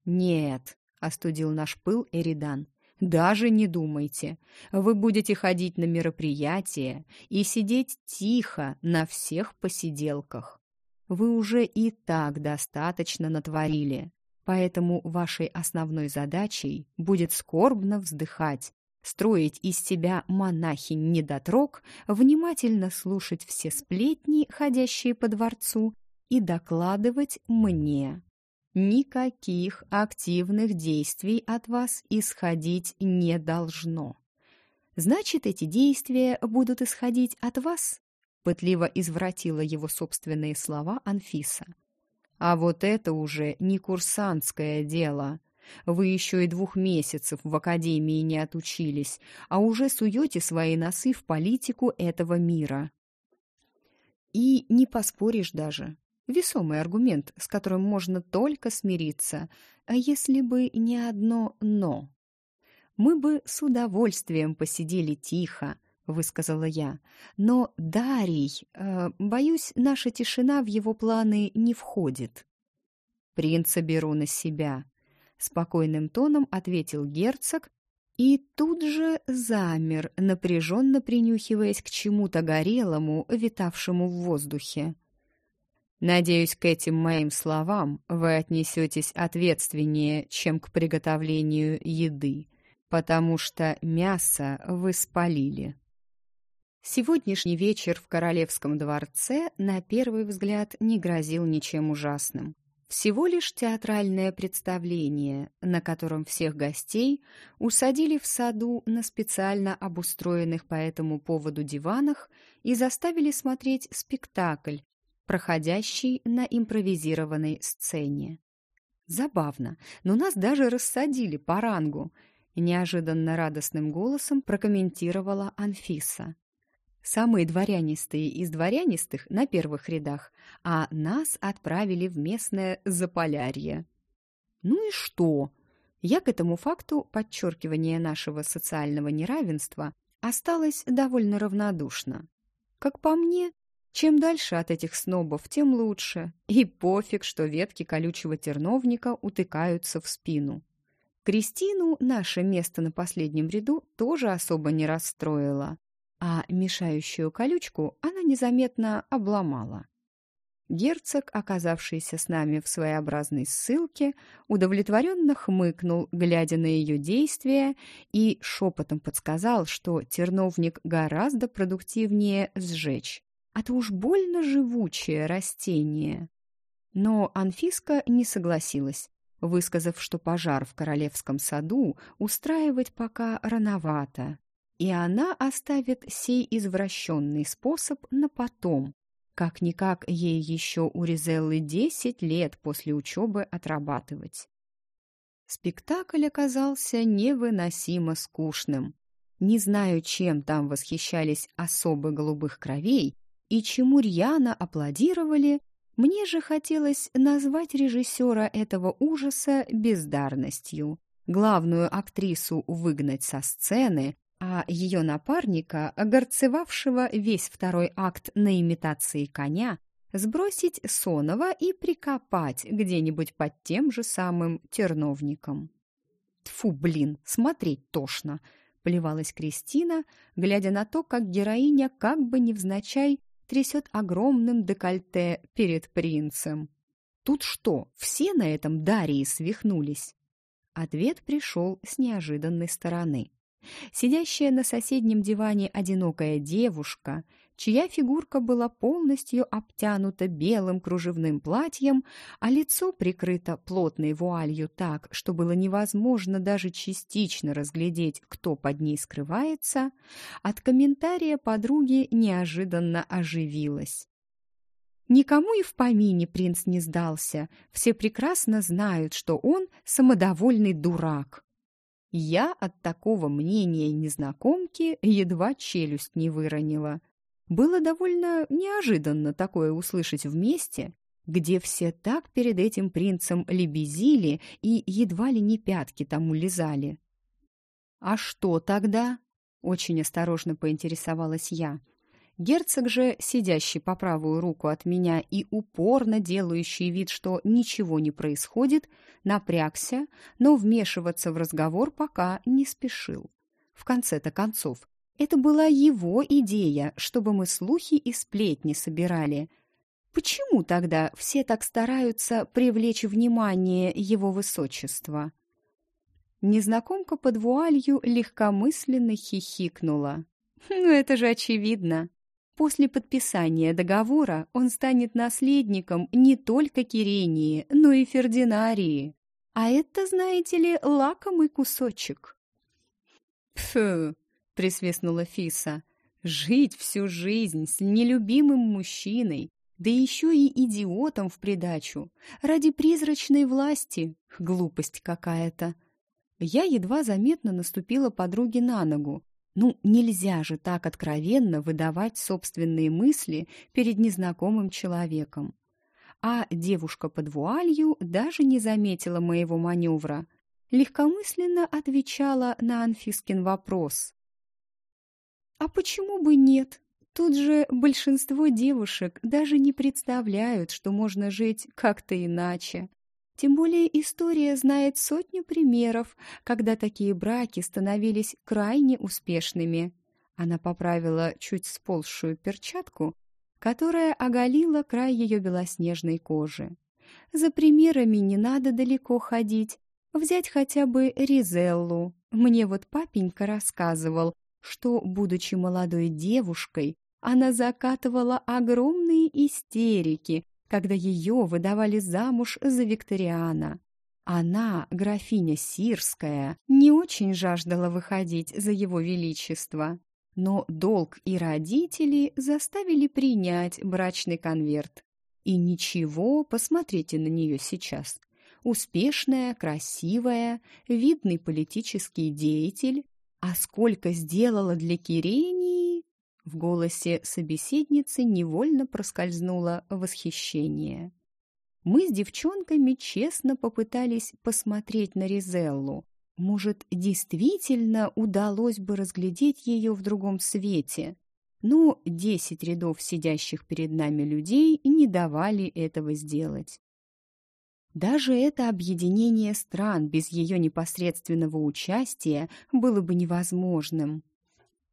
«Нет», — остудил наш пыл Эридан, даже не думайте. Вы будете ходить на мероприятия и сидеть тихо на всех посиделках. Вы уже и так достаточно натворили, поэтому вашей основной задачей будет скорбно вздыхать, строить из себя монахинь-недотрог, внимательно слушать все сплетни, ходящие по дворцу, и докладывать мне. Никаких активных действий от вас исходить не должно. Значит, эти действия будут исходить от вас? Пытливо извратила его собственные слова Анфиса. А вот это уже не курсантское дело. Вы еще и двух месяцев в академии не отучились, а уже суете свои носы в политику этого мира. И не поспоришь даже. Весомый аргумент, с которым можно только смириться, а если бы не одно «но». «Мы бы с удовольствием посидели тихо», — высказала я. «Но Дарий, э, боюсь, наша тишина в его планы не входит». «Принца беру на себя», — спокойным тоном ответил герцог и тут же замер, напряженно принюхиваясь к чему-то горелому, витавшему в воздухе. Надеюсь, к этим моим словам вы отнесетесь ответственнее, чем к приготовлению еды, потому что мясо вы спалили. Сегодняшний вечер в Королевском дворце на первый взгляд не грозил ничем ужасным. Всего лишь театральное представление, на котором всех гостей усадили в саду на специально обустроенных по этому поводу диванах и заставили смотреть спектакль, проходящий на импровизированной сцене. Забавно, но нас даже рассадили по рангу, неожиданно радостным голосом прокомментировала Анфиса. Самые дворянистые из дворянистых на первых рядах, а нас отправили в местное Заполярье. Ну и что? Я к этому факту подчеркивания нашего социального неравенства осталась довольно равнодушна. Как по мне, чем дальше от этих снобов, тем лучше. И пофиг, что ветки колючего терновника утыкаются в спину. Кристину наше место на последнем ряду тоже особо не расстроило. А мешающую колючку она незаметно обломала. Герцог, оказавшийся с нами в своеобразной ссылке, удовлетворенно хмыкнул, глядя на ее действия, и шепотом подсказал, что терновник гораздо продуктивнее сжечь. А то уж больно живучее растение. Но Анфиска не согласилась, высказав, что пожар в королевском саду устраивать пока рановато, и она оставит сей извращенный способ на потом, как-никак ей еще у Ризеллы десять лет после учебы отрабатывать. Спектакль оказался невыносимо скучным. Не знаю, чем там восхищались особы голубых кровей и чему рьяно аплодировали, мне же хотелось назвать режиссера этого ужаса бездарностью. Главную актрису выгнать со сцены, а ее напарника, горцевавшего весь второй акт на имитации коня, сбросить сонова и прикопать где-нибудь под тем же самым терновником. «Тьфу, блин, смотреть тошно!» — плевалась Кристина, глядя на то, как героиня как бы невзначай трясет огромным декольте перед принцем. «Тут что, все на этом Дарии свихнулись?» Ответ пришел с неожиданной стороны. Сидящая на соседнем диване одинокая девушка, чья фигурка была полностью обтянута белым кружевным платьем, а лицо прикрыто плотной вуалью так, что было невозможно даже частично разглядеть, кто под ней скрывается, от комментария подруги неожиданно оживилась. Никому и в помине принц не сдался. Все прекрасно знают, что он самодовольный дурак. Я от такого мнения незнакомки едва челюсть не выронила. Было довольно неожиданно такое услышать вместе, где все так перед этим принцем лебезили и едва ли не пятки тому лизали. «А что тогда?» — очень осторожно поинтересовалась я. Герцог же, сидящий по правую руку от меня и упорно делающий вид, что ничего не происходит, напрягся, но вмешиваться в разговор пока не спешил. В конце-то концов, это была его идея, чтобы мы слухи и сплетни собирали. Почему тогда все так стараются привлечь внимание его высочества? Незнакомка под вуалью легкомысленно хихикнула. «Ну, это же очевидно!» После подписания договора он станет наследником не только Кирении, но и Фердинарии. А это, знаете ли, лакомый кусочек. «Пфу!» — присвистнула Фиса. «Жить всю жизнь с нелюбимым мужчиной, да еще и идиотом в придачу, ради призрачной власти. Глупость какая-то!» Я едва заметно наступила подруге на ногу, ну, нельзя же так откровенно выдавать собственные мысли перед незнакомым человеком. А девушка под вуалью даже не заметила моего маневра. Легкомысленно отвечала на Анфискин вопрос. «А почему бы нет? Тут же большинство девушек даже не представляют, что можно жить как-то иначе. Тем более история знает сотню примеров, когда такие браки становились крайне успешными. Она поправила чуть сползшую перчатку, которая оголила край ее белоснежной кожи. За примерами не надо далеко ходить. Взять хотя бы Ризеллу. Мне вот папенька рассказывал, что, будучи молодой девушкой, она закатывала огромные истерики, когда ее выдавали замуж за Викториана. Она, графиня Сирская, не очень жаждала выходить за его величество, но долг и родители заставили принять брачный конверт. И ничего, посмотрите на нее сейчас. Успешная, красивая, видный политический деятель. А сколько сделала для Кирении? В голосе собеседницы невольно проскользнуло восхищение. Мы с девчонками честно попытались посмотреть на Ризеллу. Может, действительно удалось бы разглядеть ее в другом свете. Но десять рядов сидящих перед нами людей не давали этого сделать. Даже это объединение стран без ее непосредственного участия было бы невозможным.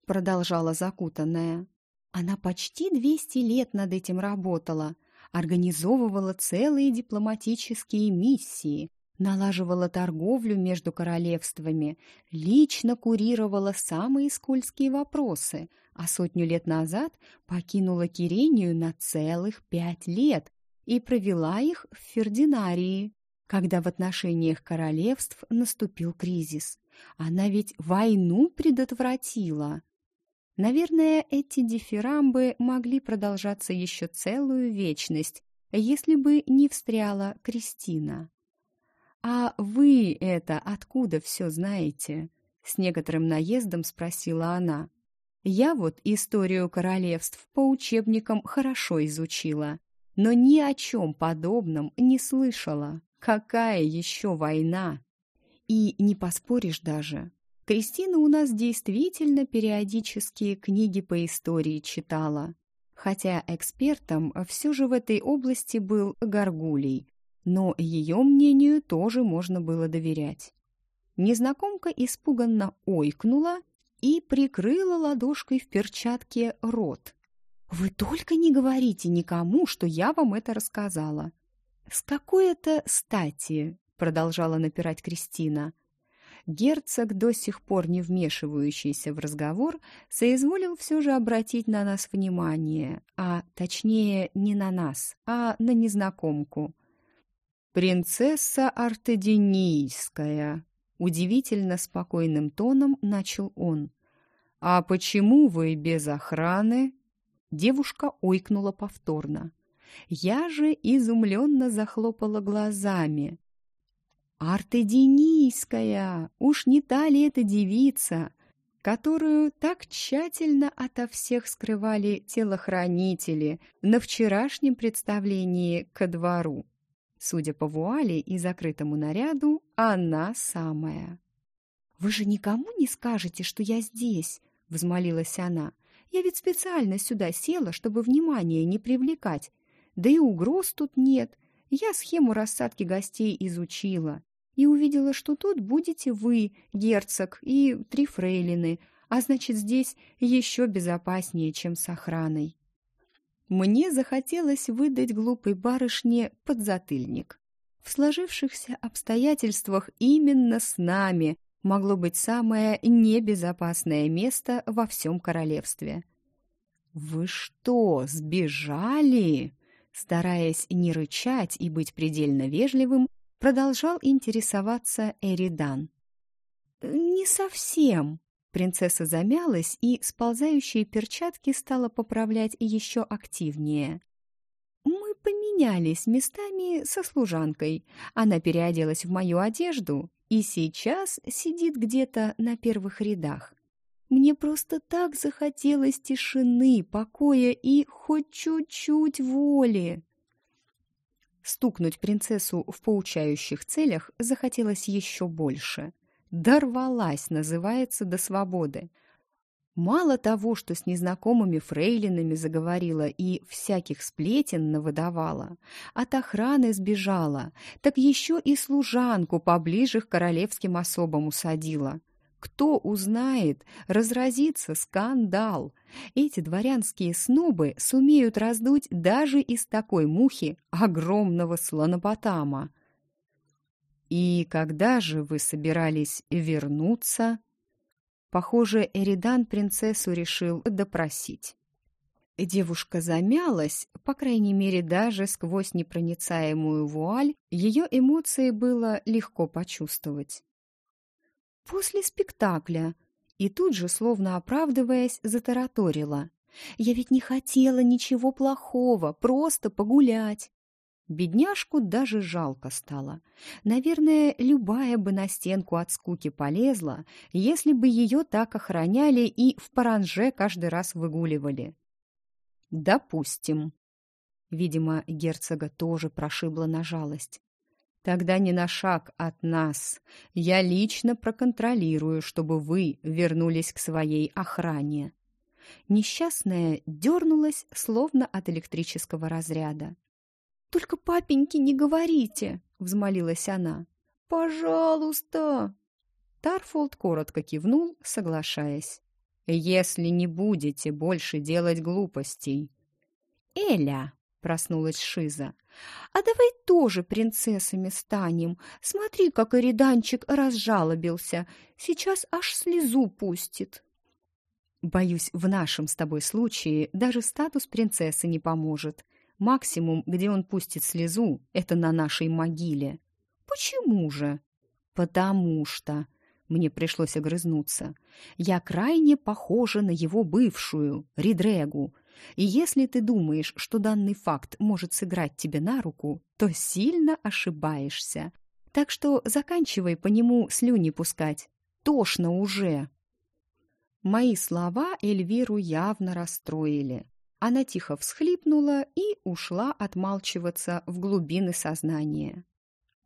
Продолжала закутанная. Она почти 200 лет над этим работала, организовывала целые дипломатические миссии, налаживала торговлю между королевствами, лично курировала самые скользкие вопросы, а сотню лет назад покинула Кирению на целых пять лет и провела их в Фердинарии, когда в отношениях королевств наступил кризис. Она ведь войну предотвратила. Наверное, эти дифирамбы могли продолжаться еще целую вечность, если бы не встряла Кристина. «А вы это откуда все знаете?» — с некоторым наездом спросила она. «Я вот историю королевств по учебникам хорошо изучила, но ни о чем подобном не слышала. Какая еще война?» И не поспоришь даже. Кристина у нас действительно периодически книги по истории читала. Хотя экспертом все же в этой области был Гаргулей, но ее мнению тоже можно было доверять. Незнакомка испуганно ойкнула и прикрыла ладошкой в перчатке рот. «Вы только не говорите никому, что я вам это рассказала». «С какой это стати?» — продолжала напирать Кристина. Герцог, до сих пор не вмешивающийся в разговор, соизволил все же обратить на нас внимание, а точнее не на нас, а на незнакомку — «Принцесса Артеденийская», — удивительно спокойным тоном начал он. «А почему вы без охраны?» Девушка ойкнула повторно. Я же изумленно захлопала глазами. «Артеденийская! Уж не та ли эта девица, которую так тщательно ото всех скрывали телохранители на вчерашнем представлении ко двору?» Судя по вуале и закрытому наряду, она самая. «Вы же никому не скажете, что я здесь?» — взмолилась она. «Я ведь специально сюда села, чтобы внимание не привлекать. Да и угроз тут нет. Я схему рассадки гостей изучила и увидела, что тут будете вы, герцог, и три фрейлины, а значит, здесь еще безопаснее, чем с охраной». Мне захотелось выдать глупой барышне подзатыльник. В сложившихся обстоятельствах именно с нами могло быть самое небезопасное место во всем королевстве. «Вы что, сбежали?» Стараясь не рычать и быть предельно вежливым, продолжал интересоваться Эридан. «Не совсем», Принцесса замялась, и сползающие перчатки стала поправлять еще активнее. «Мы поменялись местами со служанкой. Она переоделась в мою одежду и сейчас сидит где-то на первых рядах. Мне просто так захотелось тишины, покоя и хоть чуть-чуть воли». Стукнуть принцессу в поучающих целях захотелось еще больше — Дорвалась, называется, до свободы. Мало того, что с незнакомыми фрейлинами заговорила и всяких сплетен навыдавала, от охраны сбежала, так еще и служанку поближе к королевским особам усадила. Кто узнает, разразится скандал. Эти дворянские снобы сумеют раздуть даже из такой мухи огромного слонопотама. «И когда же вы собирались вернуться?» Похоже, Эридан принцессу решил допросить. Девушка замялась, по крайней мере, даже сквозь непроницаемую вуаль, ее эмоции было легко почувствовать. «После спектакля», и тут же, словно оправдываясь, затараторила. «Я ведь не хотела ничего плохого, просто погулять. Бедняжку даже жалко стало. Наверное, любая бы на стенку от скуки полезла, если бы ее так охраняли и в паранже каждый раз выгуливали. Допустим. Видимо, герцога тоже прошибла на жалость. Тогда не на шаг от нас. Я лично проконтролирую, чтобы вы вернулись к своей охране. Несчастная дернулась, словно от электрического разряда. «Только папеньке не говорите!» — взмолилась она. «Пожалуйста!» Тарфолд коротко кивнул, соглашаясь. если не будете больше делать глупостей». «Эля!» — проснулась Шиза. «А давай тоже принцессами станем. Смотри, как Ириданчик разжалобился. Сейчас аж слезу пустит». «Боюсь, в нашем с тобой случае даже статус принцессы не поможет. Максимум, где он пустит слезу, это на нашей могиле». «Почему же?» «Потому что...» Мне пришлось огрызнуться. «Я крайне похожа на его бывшую, Ридрегу, и если ты думаешь, что данный факт может сыграть тебе на руку, то сильно ошибаешься. Так что заканчивай по нему слюни пускать. Тошно уже!» Мои слова Эльвиру явно расстроили. Она тихо всхлипнула и ушла отмалчиваться в глубины сознания.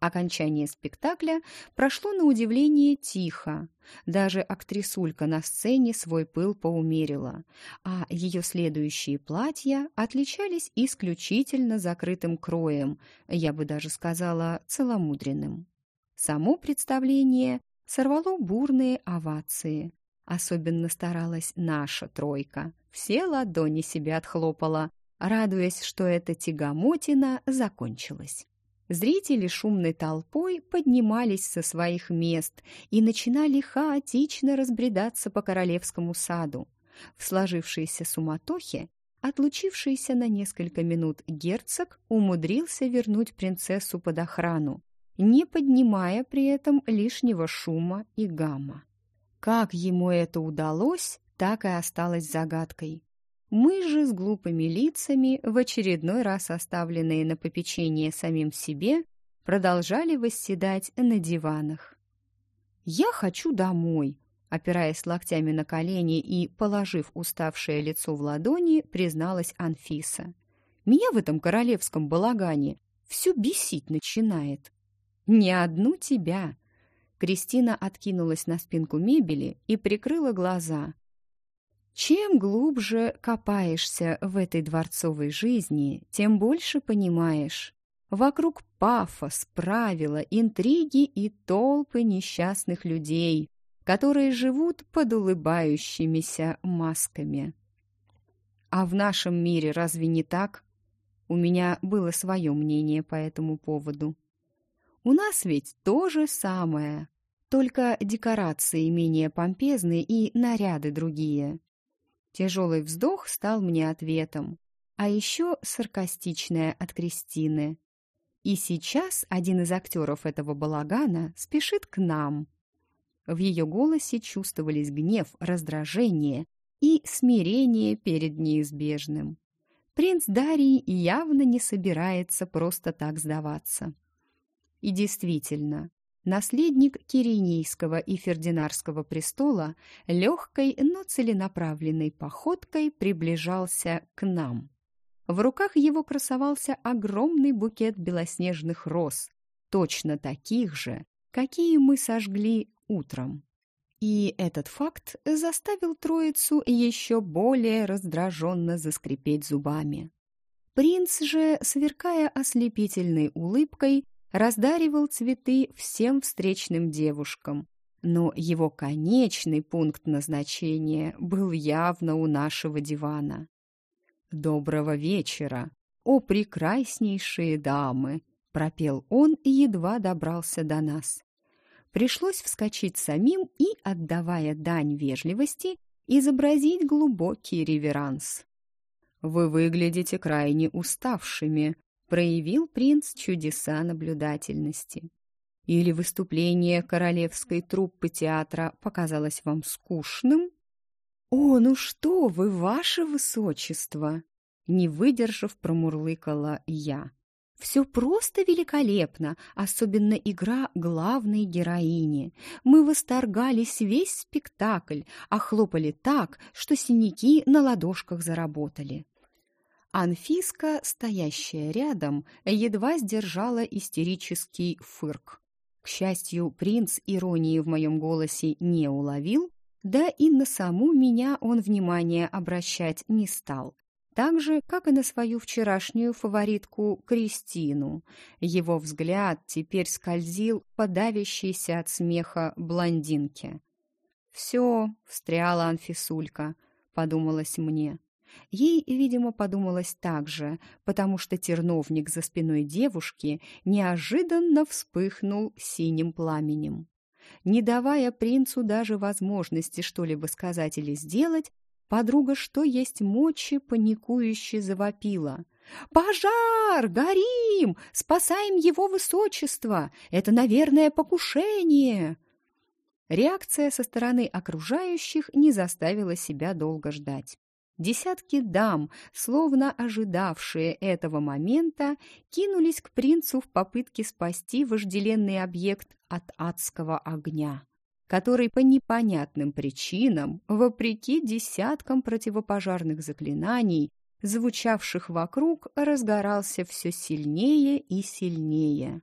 Окончание спектакля прошло на удивление тихо. Даже актрисулька на сцене свой пыл поумерила, а ее следующие платья отличались исключительно закрытым кроем, я бы даже сказала целомудренным. Само представление сорвало бурные овации. Особенно старалась наша тройка. Все ладони себе отхлопала, радуясь, что эта тягомотина закончилась. Зрители шумной толпой поднимались со своих мест и начинали хаотично разбредаться по королевскому саду. В сложившейся суматохе отлучившийся на несколько минут герцог умудрился вернуть принцессу под охрану, не поднимая при этом лишнего шума и гамма. Как ему это удалось, так и осталось загадкой. Мы же с глупыми лицами, в очередной раз оставленные на попечение самим себе, продолжали восседать на диванах. «Я хочу домой», опираясь локтями на колени и положив уставшее лицо в ладони, призналась Анфиса. «Меня в этом королевском балагане все бесить начинает». «Не одну тебя», Кристина откинулась на спинку мебели и прикрыла глаза. Чем глубже копаешься в этой дворцовой жизни, тем больше понимаешь. Вокруг пафос, правила, интриги и толпы несчастных людей, которые живут под улыбающимися масками. А в нашем мире разве не так? У меня было свое мнение по этому поводу. У нас ведь то же самое, только декорации менее помпезны и наряды другие. Тяжелый вздох стал мне ответом, а еще саркастичная от Кристины. И сейчас один из актеров этого балагана спешит к нам. В ее голосе чувствовались гнев, раздражение и смирение перед неизбежным. Принц Дарий явно не собирается просто так сдаваться. И действительно, наследник Киренийского и Фердинарского престола легкой, но целенаправленной походкой приближался к нам. В руках его красовался огромный букет белоснежных роз, точно таких же, какие мы сожгли утром. И этот факт заставил троицу еще более раздраженно заскрипеть зубами. Принц же, сверкая ослепительной улыбкой, раздаривал цветы всем встречным девушкам, но его конечный пункт назначения был явно у нашего дивана. «Доброго вечера, о прекраснейшие дамы!» — пропел он и едва добрался до нас. Пришлось вскочить самим и, отдавая дань вежливости, изобразить глубокий реверанс. «Вы выглядите крайне уставшими», проявил принц чудеса наблюдательности. Или выступление королевской труппы театра показалось вам скучным? «О, ну что вы, ваше высочество!» Не выдержав, промурлыкала я. «Все просто великолепно, особенно игра главной героини. Мы восторгались весь спектакль, а хлопали так, что синяки на ладошках заработали. Анфиска, стоящая рядом, едва сдержала истерический фырк. К счастью, принц иронии в моем голосе не уловил, да и на саму меня он внимания обращать не стал. Так же, как и на свою вчерашнюю фаворитку Кристину. Его взгляд теперь скользил по от смеха блондинке. «Все», — встряла Анфисулька, — подумалось мне. Ей, видимо, подумалось так же, потому что терновник за спиной девушки неожиданно вспыхнул синим пламенем. Не давая принцу даже возможности что-либо сказать или сделать, подруга, что есть мочи, паникующе завопила. «Пожар! Горим! Спасаем его высочество! Это, наверное, покушение!» Реакция со стороны окружающих не заставила себя долго ждать. Десятки дам, словно ожидавшие этого момента, кинулись к принцу в попытке спасти вожделенный объект от адского огня, который по непонятным причинам, вопреки десяткам противопожарных заклинаний, звучавших вокруг, разгорался все сильнее и сильнее.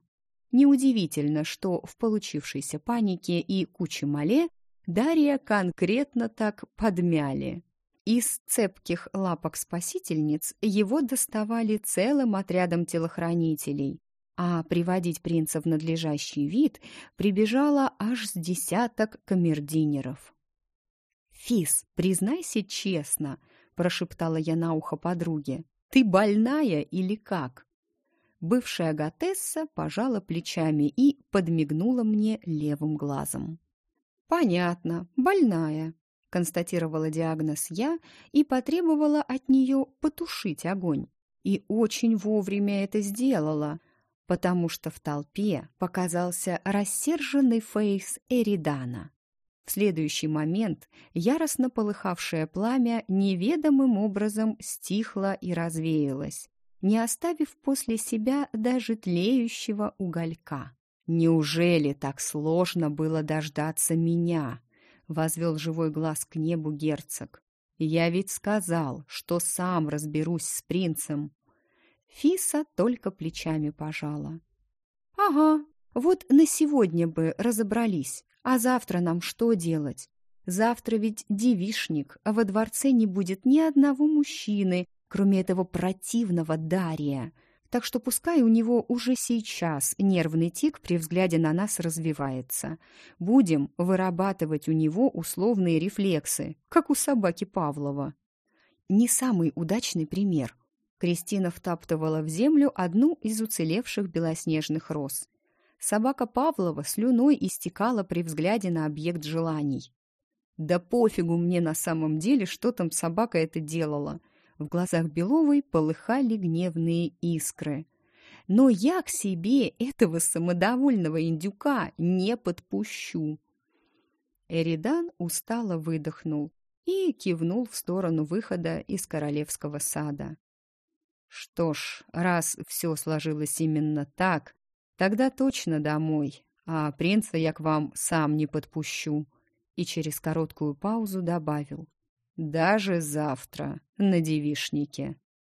Неудивительно, что в получившейся панике и куче мале Дарья конкретно так подмяли. Из цепких лапок спасительниц его доставали целым отрядом телохранителей, а приводить принца в надлежащий вид прибежало аж с десяток камердинеров. «Фис, признайся честно», — прошептала я на ухо подруге, — «ты больная или как?» Бывшая готесса пожала плечами и подмигнула мне левым глазом. «Понятно, больная», констатировала диагноз я и потребовала от нее потушить огонь. И очень вовремя это сделала, потому что в толпе показался рассерженный фейс Эридана. В следующий момент яростно полыхавшее пламя неведомым образом стихло и развеялось, не оставив после себя даже тлеющего уголька. Неужели так сложно было дождаться меня? Возвел живой глаз к небу герцог. «Я ведь сказал, что сам разберусь с принцем». Фиса только плечами пожала. «Ага, вот на сегодня бы разобрались, а завтра нам что делать? Завтра ведь девишник, а во дворце не будет ни одного мужчины, кроме этого противного Дария так что пускай у него уже сейчас нервный тик при взгляде на нас развивается. Будем вырабатывать у него условные рефлексы, как у собаки Павлова. Не самый удачный пример. Кристина втаптывала в землю одну из уцелевших белоснежных роз. Собака Павлова слюной истекала при взгляде на объект желаний. Да пофигу мне на самом деле, что там собака это делала. В глазах Беловой полыхали гневные искры. «Но я к себе этого самодовольного индюка не подпущу!» Эридан устало выдохнул и кивнул в сторону выхода из королевского сада. «Что ж, раз все сложилось именно так, тогда точно домой, а принца я к вам сам не подпущу», и через короткую паузу добавил даже завтра на девишнике.